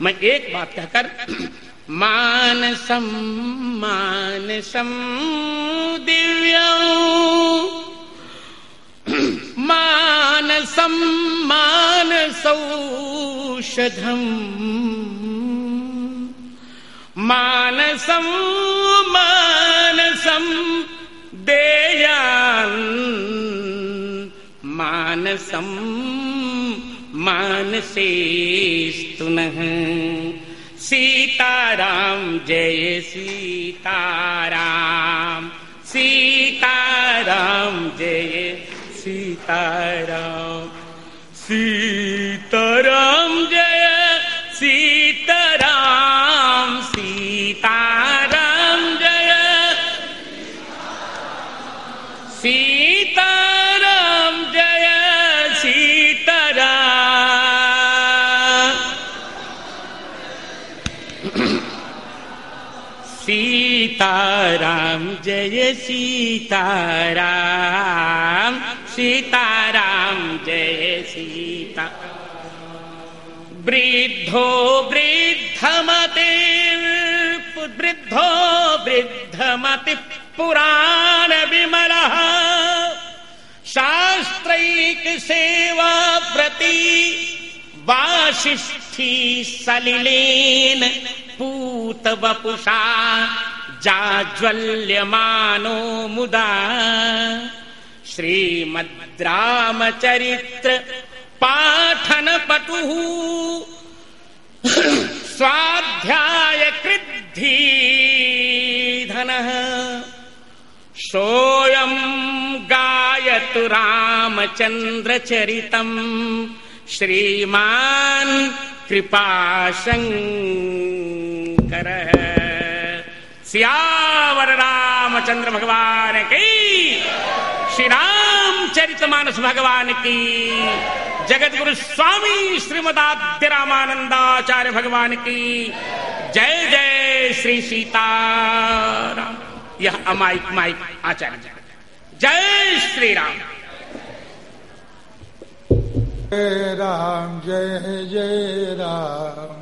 मैं एक बात कहकर, मान मानसम मानसम दिव्य मान मानसम मानसौषधम मानसम मानसम देयान्। मानसम मानसेस्तु नः। सीताराम जय सीताराम। सीताराम जय सीताराम। सीताराम राम जय सीताराम। सीताराम जय सीता। वृद्धो वृद्धमति वृद्धो वृद्धमति पुराणविमलः। शास्त्रैकसेवाव्रती वासिष्ठी सलिलेन पूत वपुषा जाज्वल्यमानो मुदा श्रीमद्रामचरित्र पाठनपटुः स्वाध्यायकृद्धीधनः। सोऽयम् गायतु रामचन्द्रचरितम् श्रीमान् कृपाशङ्करः। सियावर रामचंद्र भगवान की। श्री राम चरित मानस भगवान की। जगत गुरु स्वामी श्रीमदाद्य रामानंदाचार्य भगवान की। जय जय श्री सीताराम। यह अमाइक माइक आचार्य जय श्री राम, जय राम जय जय राम।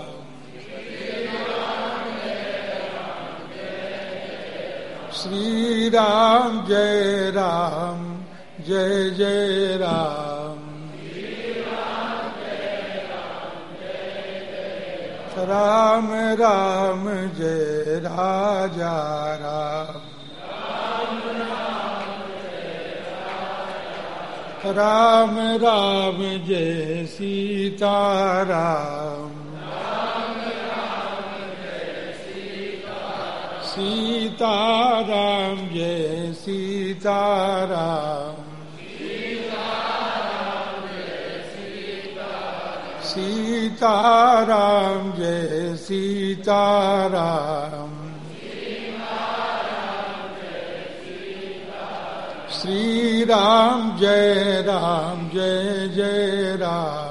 श्री राम जय राम, जय जय राम। राम राम, जय राजा राम। राम राम, जय सीता राम। सीता राम जय सीता राम सीता राम जय सीता राम श्री राम जय राम जय जय राम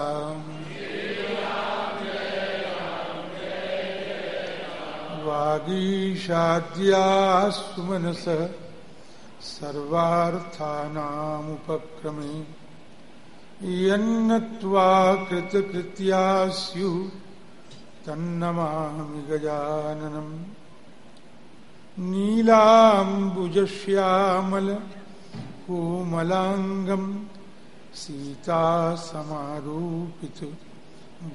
वागीशाद्यास्तु मनस सर्वार्थानामुपक्रमे। यन्नत्वा कृतकृत्या स्युः तन्नमामि गजाननम् नीलाम्बुजश्यामल कोमलाङ्गम् सीतासमारूपित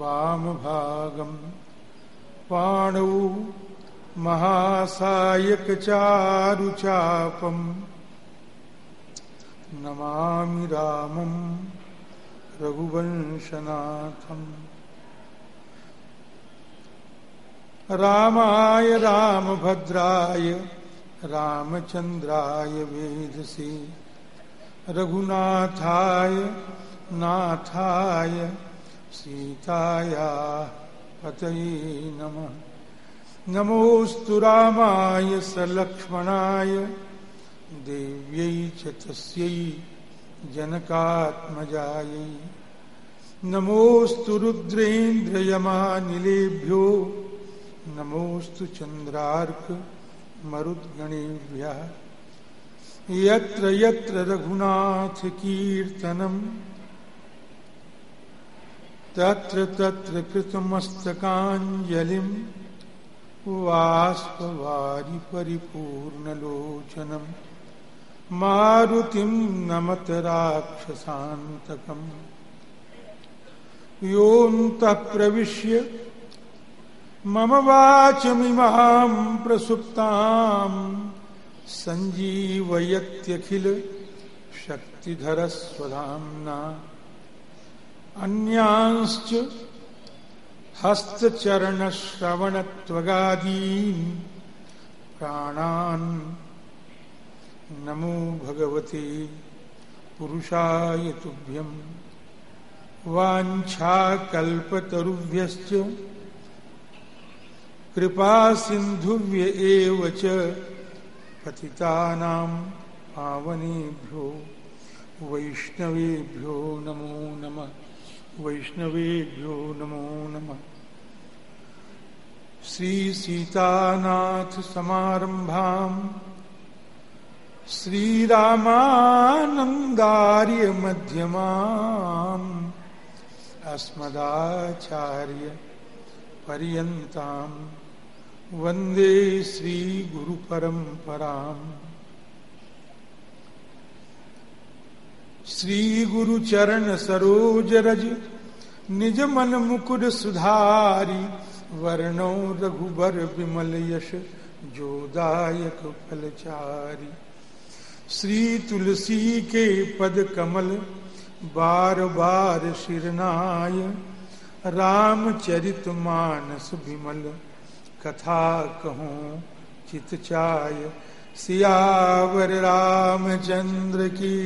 वामभागम्। पाणौ महासायकचारुचापम् नमामि रामम् रघुवंशनाथम्। रामाय रामभद्राय रामचन्द्राय वेधसे रघुनाथाय नाथाय सीताया पतये नमः। नमोऽस्तु रामाय सलक्ष्मणाय, देव्यै च तस्यै जनकात्मजायै। नमोऽस्तु रुद्रेन्द्रयमानिलेभ्यो, नमोऽस्तु चन्द्रार्क मरुद्गणेभ्यः। यत्र यत्र रघुनाथकीर्तनम्, तत्र तत्र कृतमस्तकाञ्जलिम् वाष्पवारि परिपूर्णलोचनम्। मारुतिम् नमत राक्षसान्तकम्। योऽन्तः प्रविश्य मम वाचमिमाम् प्रसुप्ताम्। सञ्जीवयत्यखिल शक्तिधरस्वधाम्ना। अन्यांश्च हस्तचरणश्रवणत्वगादीन् प्राणान्। नमो भगवते पुरुषाय तुभ्यम्। वाञ्छाकल्पतरुभ्यश्च। कृपासिन्धुभ्य एव च पतितानां पावनेभ्यो। वैष्णवेभ्यो नमो नमः। वैष्णवेभ्यो नमो नमः। श्रीसीतानाथसमारम्भाम् श्रीरामानन्दार्यमध्यमाम् अस्मदाचार्य पर्यन्ताम् वंदे श्रीगुरुपरम्पराम् श्रीगुरुचरण सरोजरज निज मन मुकुर सुधारी, वर्णो रघुबर विमल यश जोदायक फलचारी श्री तुलसी के पद कमल, बार बार शिरनाय रामचरित मानस विमल। कथा कहो, चित चाय सियावर रामचंद्र की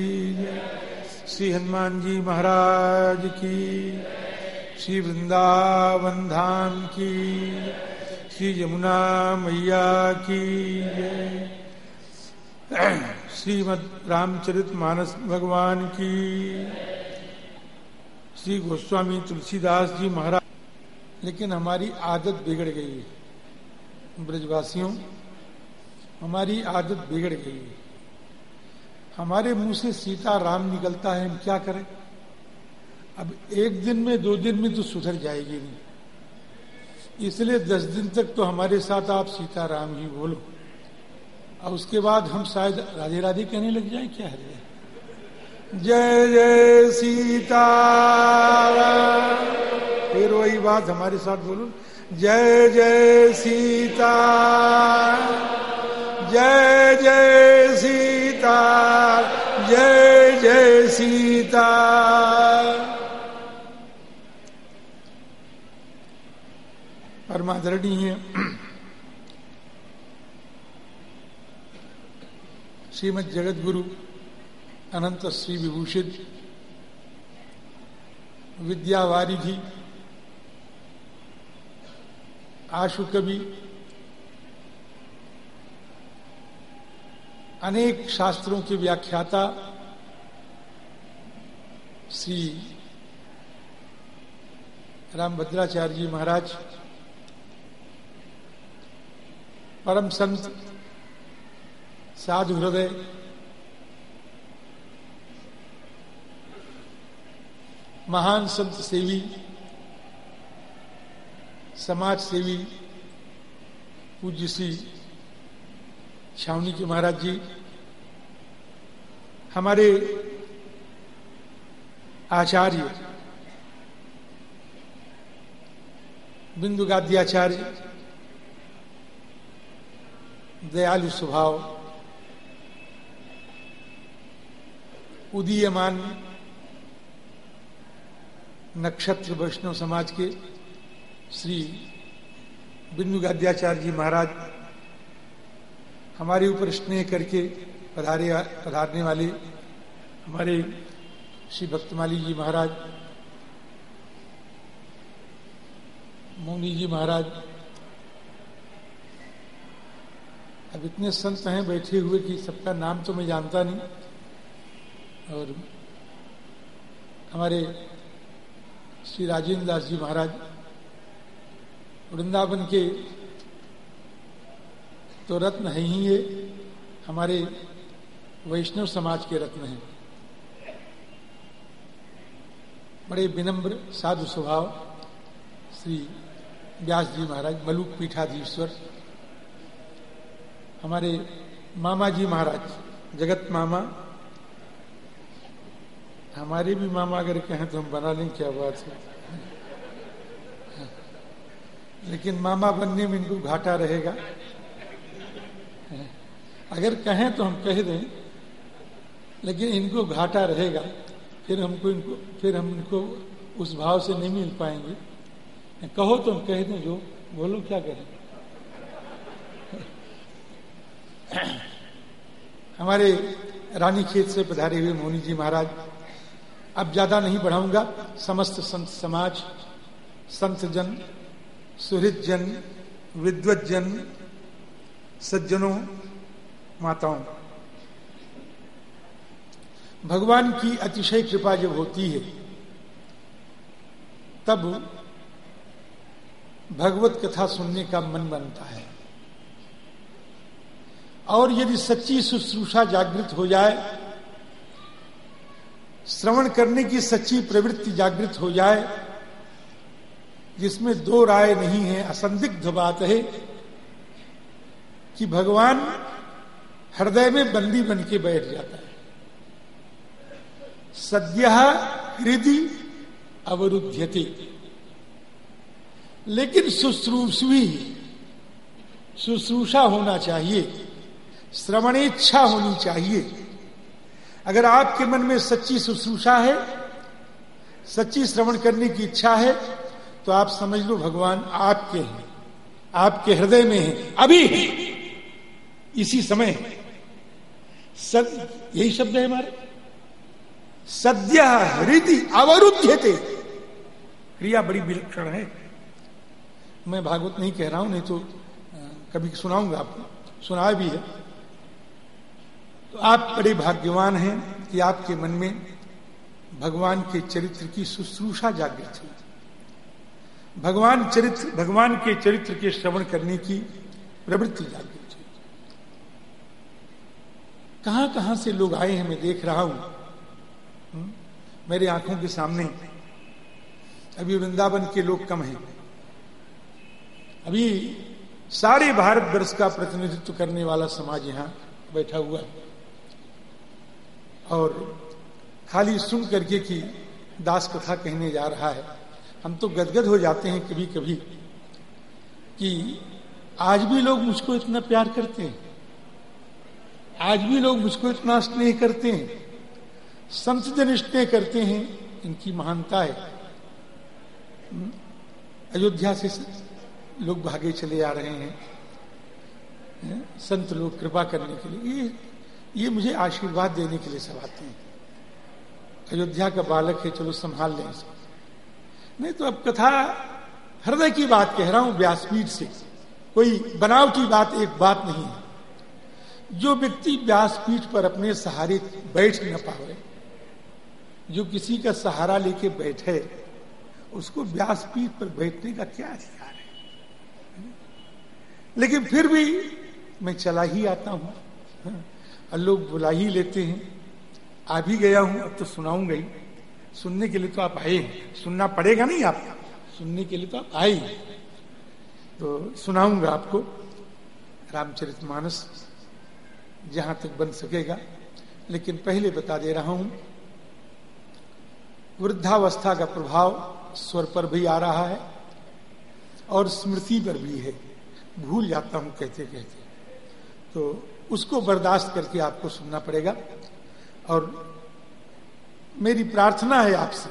श्री हनुमान जी महाराज की श्री वृंदावन धाम की श्री यमुना मैया की श्रीमद रामचरित मानस भगवान की श्री गोस्वामी तुलसीदास जी महाराज। लेकिन हमारी आदत बिगड़ गई है। ब्रजवासियों हमारी आदत बिगड़ गई है। हमारे मुँह से सीता राम निकलता है, हम क्या करें? अब एक दिन में, दो दिन में तो सुधर जाएगी नहीं। इसलिए दस दिन तक तो हमारे साथ आप सीता राम ही बोलो। और उसके बाद हम शायद राधे राधे कहने लग जाए, क्या है? जय जय सीता फिर वही बात हमारे साथ बोलो। जय जय सीता जय जय सीता, जय जय सीता। परमादरणीय श्रीमद जगत गुरु अनंत श्री विभूषित विद्यावारिधि आशु कवि अनेक शास्त्रों के व्याख्याता श्री रामभद्राचार्य जी महाराज, परम संत, साधु हृदय, महान संत सेवी, समाज सेवी, पूज्य श्री छावनी जी महाराज जी, हमारे आचार्य बिंदु गाद्याचार्य दयालु स्वभाव, उदीयमान नक्षत्र वैष्णव समाज के श्री बिंदु गाद्याचार्य जी महाराज हमारे ऊपर स्नेह करके पधारे पधारने वाले हमारे श्री भक्तमाली जी महाराज, मोनी जी महाराज। अब इतने संत हैं बैठे हुए कि सबका नाम तो मैं जानता नहीं। और हमारे श्री राजेंद्र दास जी महाराज, वृंदावन के तो रत्न है ही ये हमारे वैष्णव समाज के रत्न हैं। बड़े विनम्र साधु स्वभाव, श्री व्यास जी महाराज, मलुक पीठाधीश्वर, हमारे मामा जी महाराज, जगत मामा। हमारे भी मामा अगर कहें तो हम बना लें, क्या बात है। लेकिन मामा बनने में इनको घाटा रहेगा। अगर कहें तो हम कह दें, लेकिन इनको घाटा रहेगा, फिर हमको इनको, फिर हम इनको उस भाव से नहीं मिल पाएँगे। कहो तो हम कह दें, जो बोलो क्या करें हमारे रानी खेत से पधारे हुए मोनी जी महाराज, अब ज़्यादा नहीं बढ़ाऊँगा। समस्त संत समाज संत जन सुहृद जन विद्वत जन सज्जनों माताओं, भगवान की अतिशय कृपा जब होती है, तब भगवत कथा सुनने का मन बनता है। और यदि सच्ची शुश्रूषा जागृत हो जाए, श्रवण करने की सच्ची प्रवृत्ति जागृत हो जाए, जिसमें दो राय नहीं है, असंदिग्ध बात है कि भगवान हृदय में बंदी बन के बैठ जाता है। सद्य हृदय अवरुध्यते। लेकिन शुश्रूषवी, शुश्रूषा होना चाहिए, श्रवणेच्छा होनी चाहिए। अगर आपके मन में सच्ची शुश्रूषा है, सच्ची श्रवण करने की इच्छा है तो आप समझ लो भगवान आपके हैं, आपके हृदय में है। अभी इसी समय सद यही शब्द है हमारे। सद्य हृदय अवरुद्ध थे क्रिया बड़ी विलक्षण है। मैं भागवत नहीं कह रहा हूँ, नहीं तो कभी सुनाऊँगा आपको। सुनाया भी है। तो आप बड़े भाग्यवान हैं कि आपके मन में भगवान के चरित्र की शुश्रूषा जागृत हुई। भगवान चरित्र, भगवान के चरित्र के श्रवण करने की प्रवृत्ति जागृत कहाँ कहाँ से लोग आए हैं, मैं देख रहा हूँ। मेरे आँखों के सामने। अभी वृंदावन के लोग कम हैं। अभी सारे भारतवर्ष का प्रतिनिधित्व करने वाला समाज यहाँ बैठा हुआ है। और खाली सुन करके कि दास कथा कहने जा रहा है, हम तो गदगद हो जाते हैं कभी कभी कि आज भी लोग मुझको इतना प्यार करते हैं। आज भी लोग मुझको इतना स्नेह करते हैं। संत जन स्नेह करते हैं। इनकी महानता है। अयोध्या से लोग भागे चले आ रहे हैं। संत लोग कृपा करने के लिए। ये ये मुझे आशीर्वाद देने के लिए सब आते हैं। अयोध्या का बालक है, चलो संभाल लें इसको नहीं तो अब कथा हृदय की बात कह रहा हूँ व्यासपीठ से। कोई बनावटी बात एक बात नहीं है। जो व्यक्ति व्यासपीठ पर अपने सहारे बैठ न पावे, जो किसी का सहारा लेके बैठे, उसको व्यासपीठ पर बैठने का क्या अधिकार है? लेकिन फिर भी मैं चला ही आता हूँ। और लोग बुला ही लेते हैं। आ भी गया हूँ, अब तो सुनाऊँगा ही। सुनने के लिए तो आप आए हैं। सुनना पड़ेगा नहीं आप सुनने के लिए तो आप आए तो सुनाऊँगा आपको। रामचरित मानस जहाँ तक बन सकेगा। लेकिन पहले बता दे रहा हूँ, वृद्धावस्था का प्रभाव स्वर पर भी आ रहा है और स्मृति पर भी है। भूल जाता हूँ कहते कहते। तो उसको बर्दाश्त करके आपको सुनना पड़ेगा। और मेरी प्रार्थना है आपसे।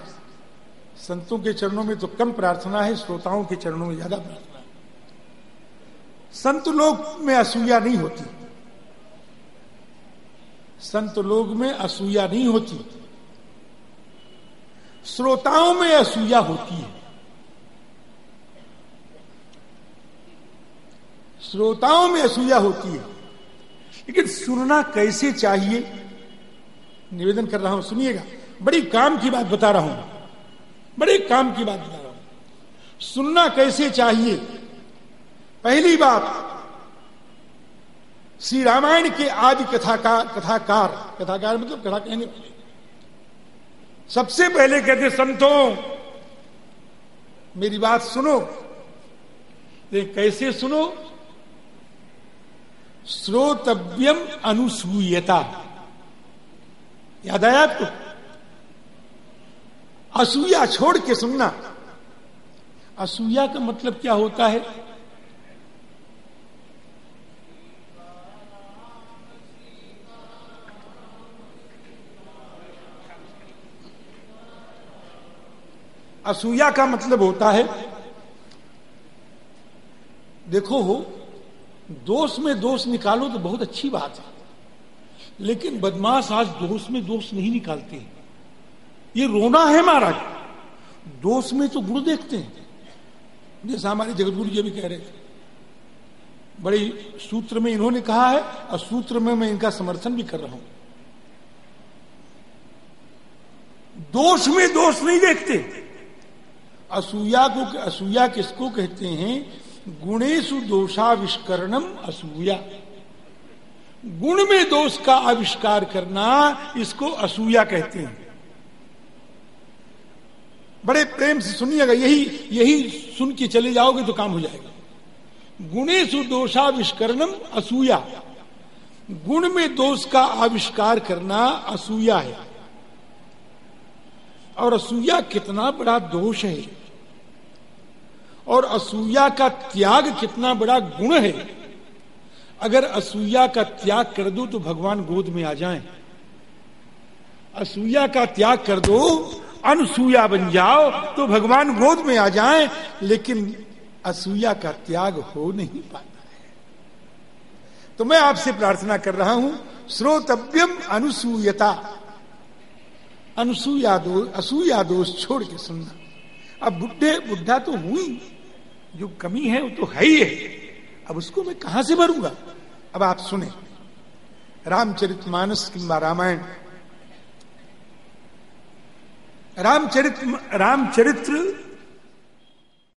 संतों के चरणों में तो कम प्रार्थना है, श्रोताओं के चरणों में ज़्यादा प्रार्थना है। संत लोग में असूया नहीं होती। संत लोग में असूया नहीं होती। श्रोताओं में असूया होती है। श्रोताओं में असूया होती है। लेकिन सुनना कैसे चाहिए? निवेदन कर रहा हूँ, सुनिएगा। बड़ी काम की बात बता रहा हूँ। बड़े काम की बात बता रहा हूँ। सुनना कैसे चाहिए? पहली बात श्री रामायण के आदि कथाकार कथाकार कथाकार मतलब कथा कहने वाले सबसे पहले कहते संतों, मेरी बात सुनो। कैसे सुनो? श्रोतव्यम अनुसूयता। याद आया आपको? असूया छोड़ के सुनना। असूया का मतलब क्या होता है? असूया का मतलब होता है, देखो हो दोष में दोष निकालो तो बहुत अच्छी बात है, लेकिन बदमाश आज दोष में दोष नहीं निकालते ये रोना है महाराज, दोष में तो गुण देखते हैं। जैसा हमारे जगतगुरु जी भी कह रहे थे। बड़ी सूत्र में इन्होंने कहा है, और सूत्र में मैं इनका समर्थन भी कर रहा हूँ। दोष में दोष नहीं देखते। असूया को असूया किसको कहते हैं? गुणेशु दोषाविष्करणम असूया। गुण में दोष का आविष्कार करना इसको असूया कहते हैं। बड़े प्रेम से सुनिएगा यही यही सुन के चले जाओगे तो काम हो जाएगा। गुणेशु दोषाविष्करणम असूया। गुण में दोष का आविष्कार करना असूया है। और असूया कितना बड़ा दोष है। और असूया का त्याग कितना बड़ा गुण है। अगर असूया का त्याग कर दो तो भगवान गोद में आ जाएँ। असूया का त्याग कर दो, अनसूया बन जाओ तो भगवान गोद में आ जाएँ, लेकिन असूया का त्याग हो नहीं पाता है। तो मैं आपसे प्रार्थना कर रहा हूँ, श्रोतव्यम अनुसूयता। अनुसूया दोष असूया दोष छोड़ के सुनना। अब बुढ़े, बुढ़ा तो हुई जो कमी है, वो तो है ही है। अब उसको मैं कहाँ से भरूँगा? अब आप सुने। रामचरित मानस किंबा रामायण। रामचरित, रामचरित्र